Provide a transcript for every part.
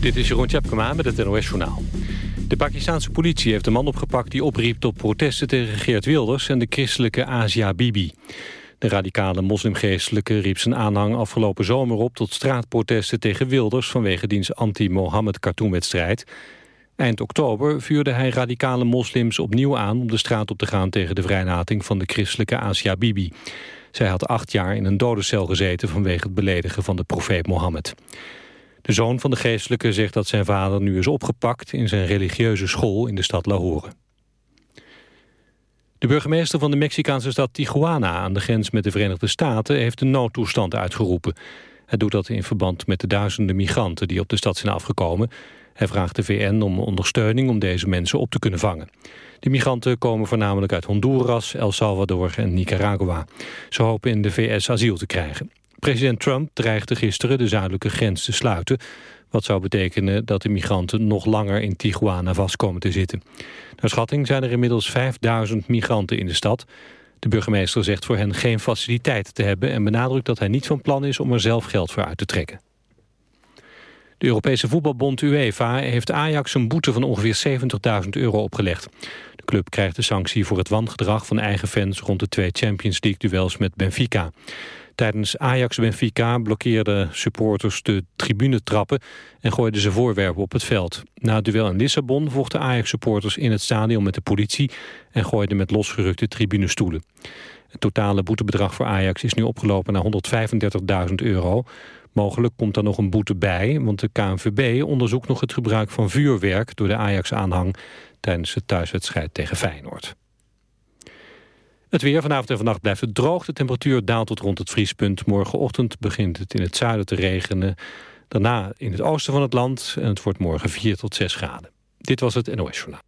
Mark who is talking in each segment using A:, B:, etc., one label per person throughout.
A: Dit is Jeroen Tjepkema met het NOS Journaal. De Pakistanse politie heeft een man opgepakt die opriep tot protesten tegen Geert Wilders en de christelijke Asia Bibi. De radicale moslimgeestelijke riep zijn aanhang afgelopen zomer op tot straatprotesten tegen Wilders vanwege diens anti-Mohammed cartoonwedstrijd. Eind oktober vuurde hij radicale moslims opnieuw aan om de straat op te gaan tegen de vrijlating van de christelijke Asia Bibi. Zij had acht jaar in een dodencel gezeten vanwege het beledigen van de profeet Mohammed. De zoon van de geestelijke zegt dat zijn vader nu is opgepakt in zijn religieuze school in de stad Lahore. De burgemeester van de Mexicaanse stad Tijuana aan de grens met de Verenigde Staten heeft een noodtoestand uitgeroepen. Hij doet dat in verband met de duizenden migranten die op de stad zijn afgekomen. Hij vraagt de VN om ondersteuning om deze mensen op te kunnen vangen. De migranten komen voornamelijk uit Honduras, El Salvador en Nicaragua. Ze hopen in de VS asiel te krijgen. President Trump dreigde gisteren de zuidelijke grens te sluiten... wat zou betekenen dat de migranten nog langer in Tijuana vast komen te zitten. Naar schatting zijn er inmiddels 5000 migranten in de stad. De burgemeester zegt voor hen geen faciliteiten te hebben... en benadrukt dat hij niet van plan is om er zelf geld voor uit te trekken. De Europese voetbalbond UEFA heeft Ajax een boete van ongeveer 70.000 euro opgelegd. De club krijgt de sanctie voor het wangedrag van eigen fans rond de twee Champions League duels met Benfica. Tijdens Ajax-Benfica blokkeerden supporters de tribunetrappen en gooiden ze voorwerpen op het veld. Na het duel in Lissabon vochten Ajax-supporters in het stadion met de politie en gooiden met losgerukte tribunestoelen. Het totale boetebedrag voor Ajax is nu opgelopen naar 135.000 euro. Mogelijk komt er nog een boete bij, want de KNVB onderzoekt nog het gebruik van vuurwerk door de Ajax-aanhang tijdens de thuiswedstrijd tegen Feyenoord. Het weer vanavond en vannacht blijft het droog. De temperatuur daalt tot rond het vriespunt. Morgenochtend begint het in het zuiden te regenen. Daarna in het oosten van het land. En het wordt morgen 4 tot 6 graden. Dit was het NOS Journaal.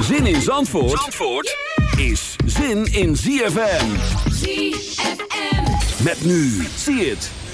B: Zin in Zandvoort, Zandvoort is zin in ZFM.
C: ZFM.
B: Met nu. Zie het.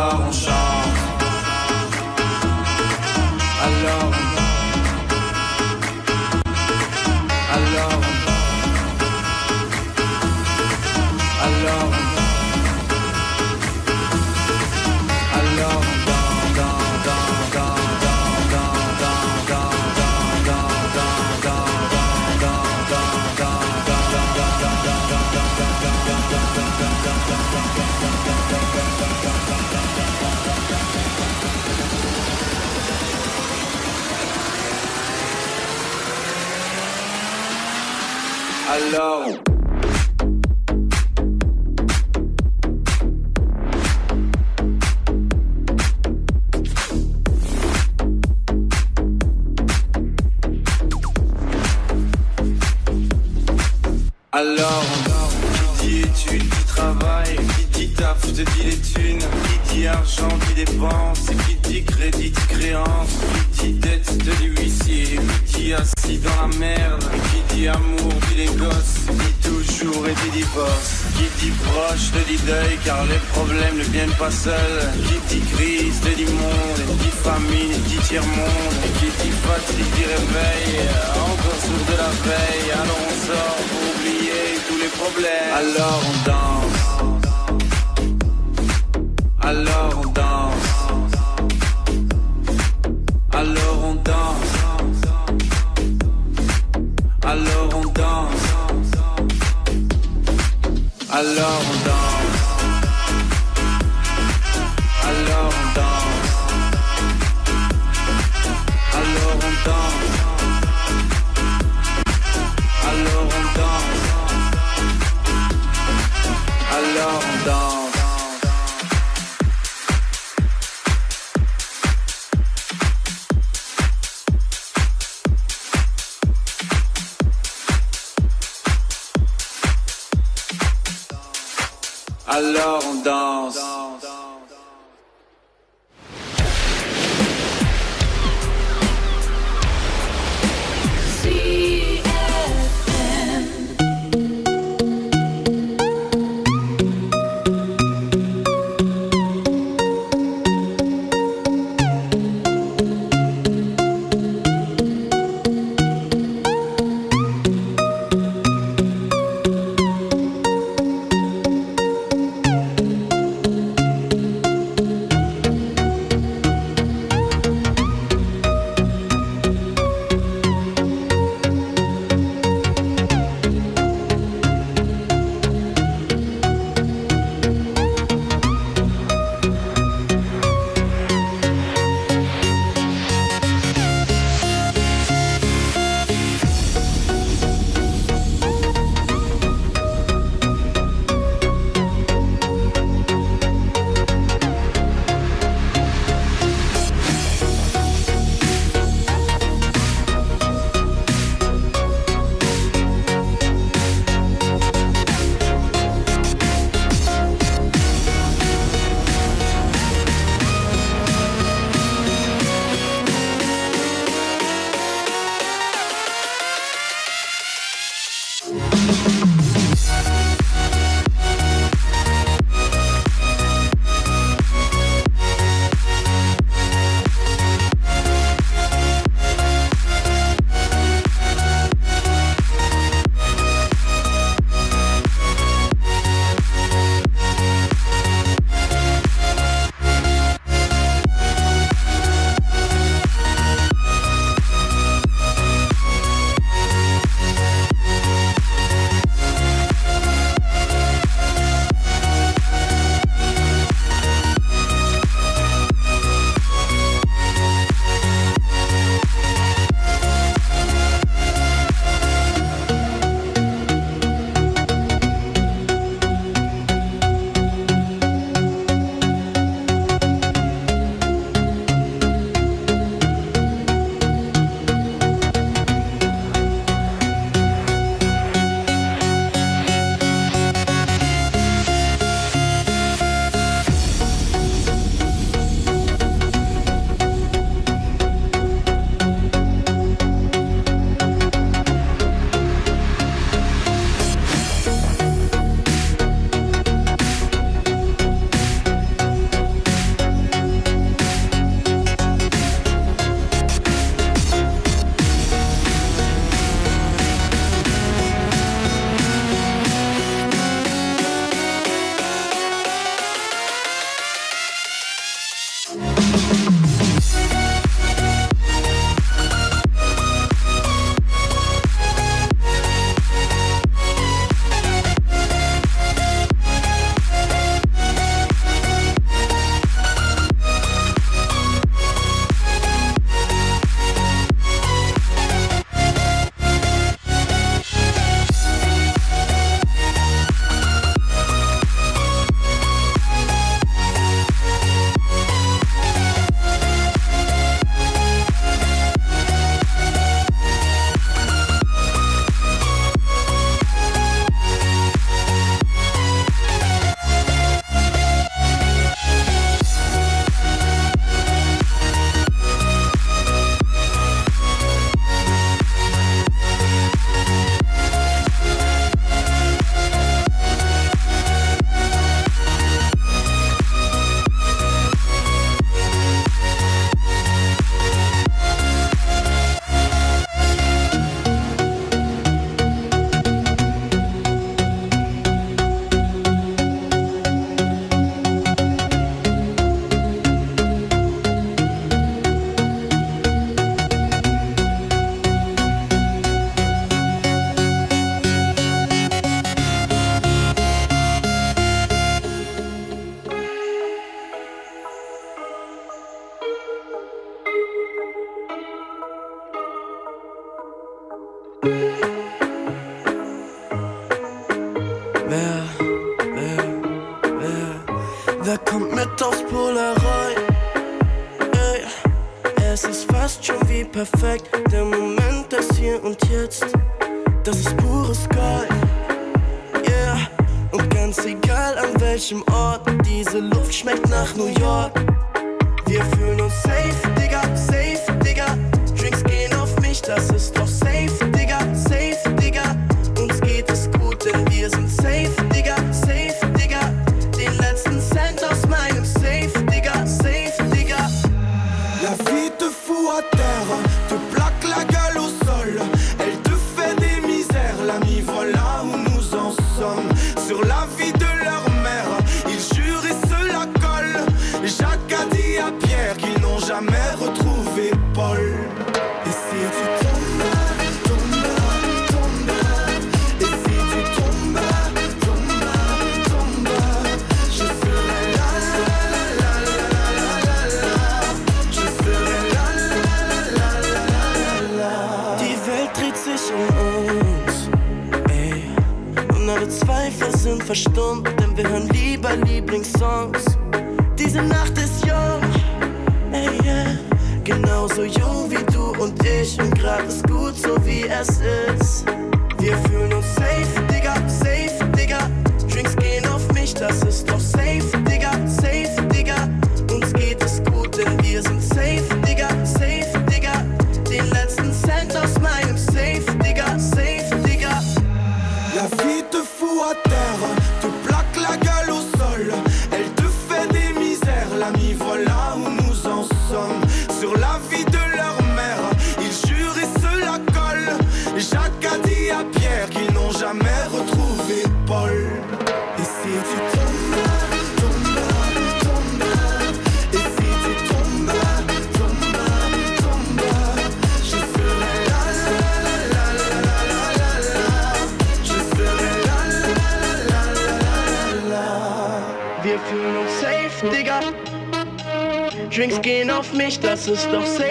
D: la on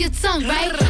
C: get some right.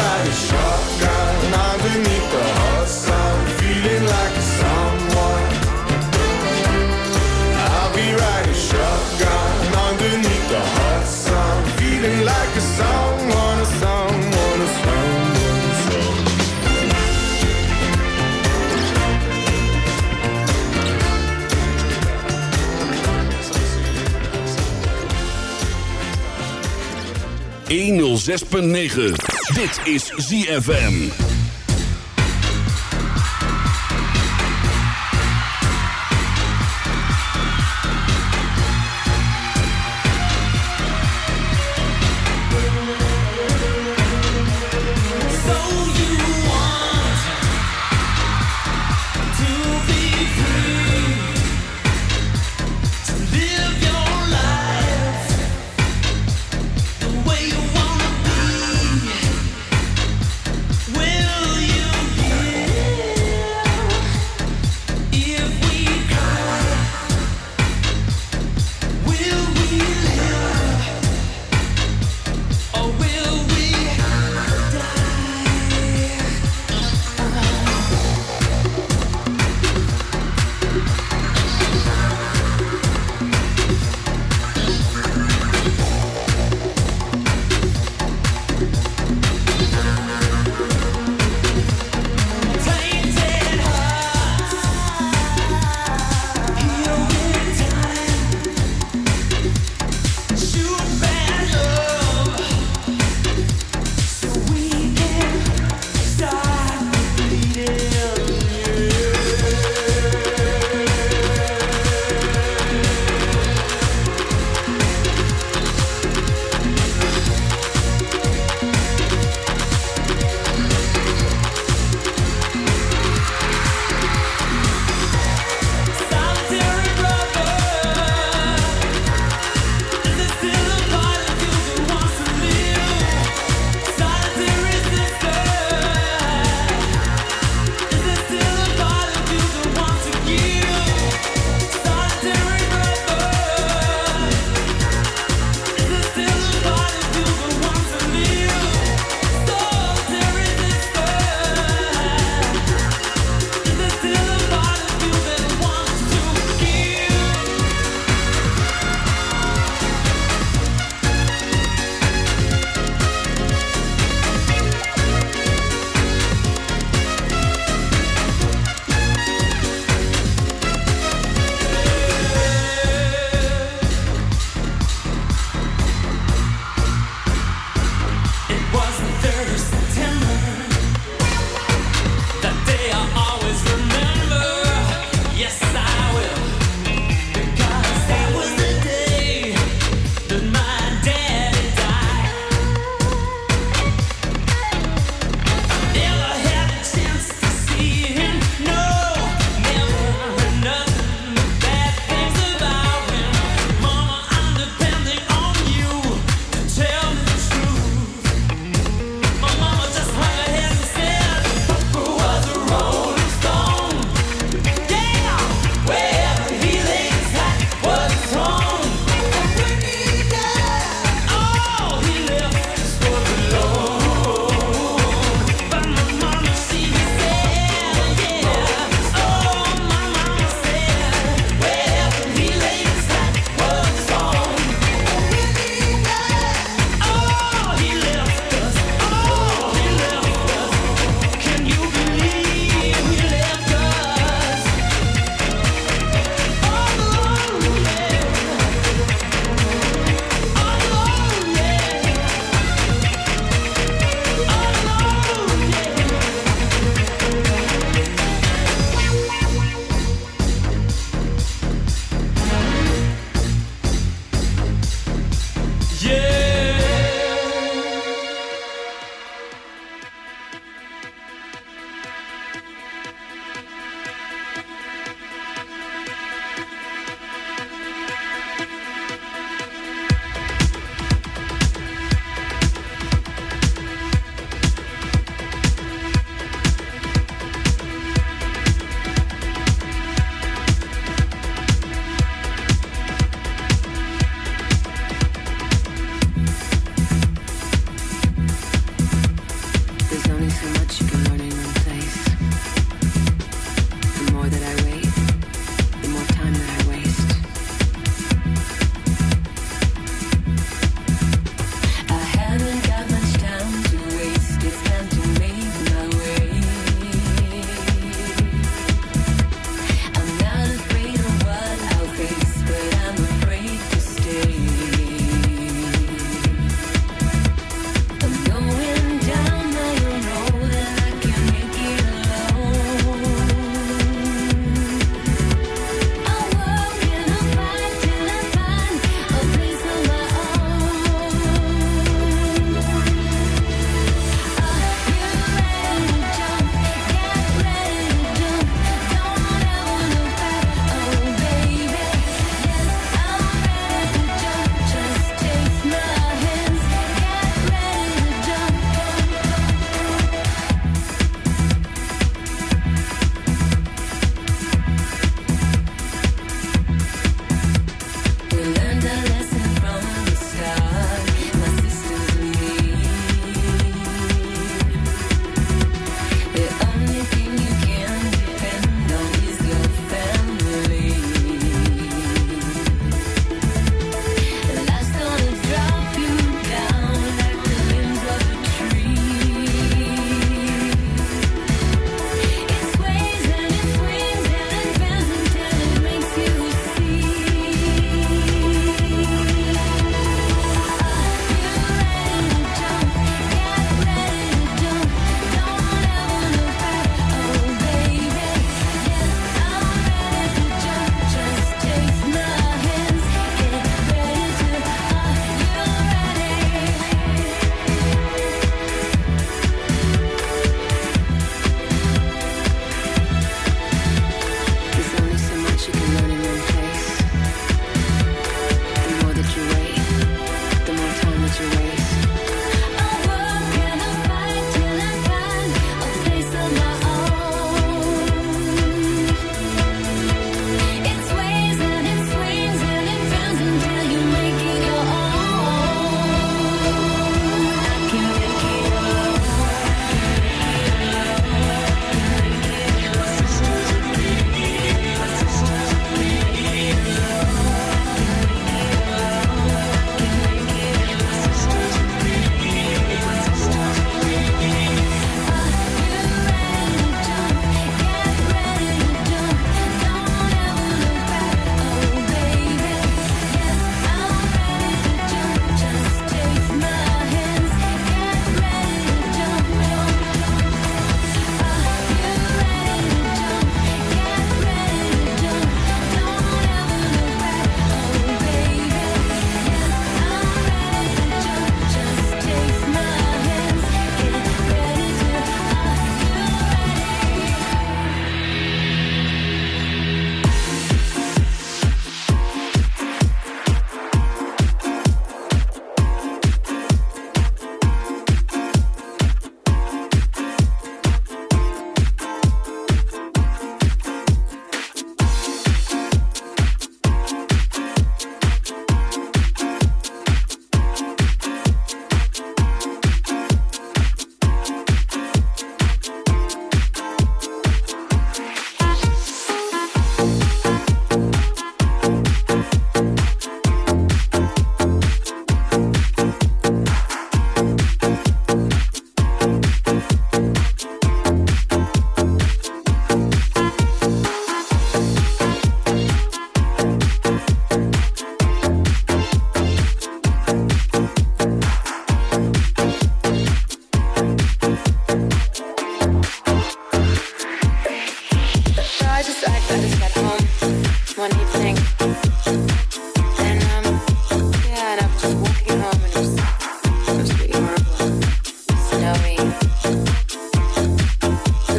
E: ride a shotgun, I'm feeling like a.
B: 6.9. Dit is ZFM.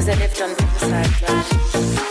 F: as
G: I
F: lived on Riverside Drive.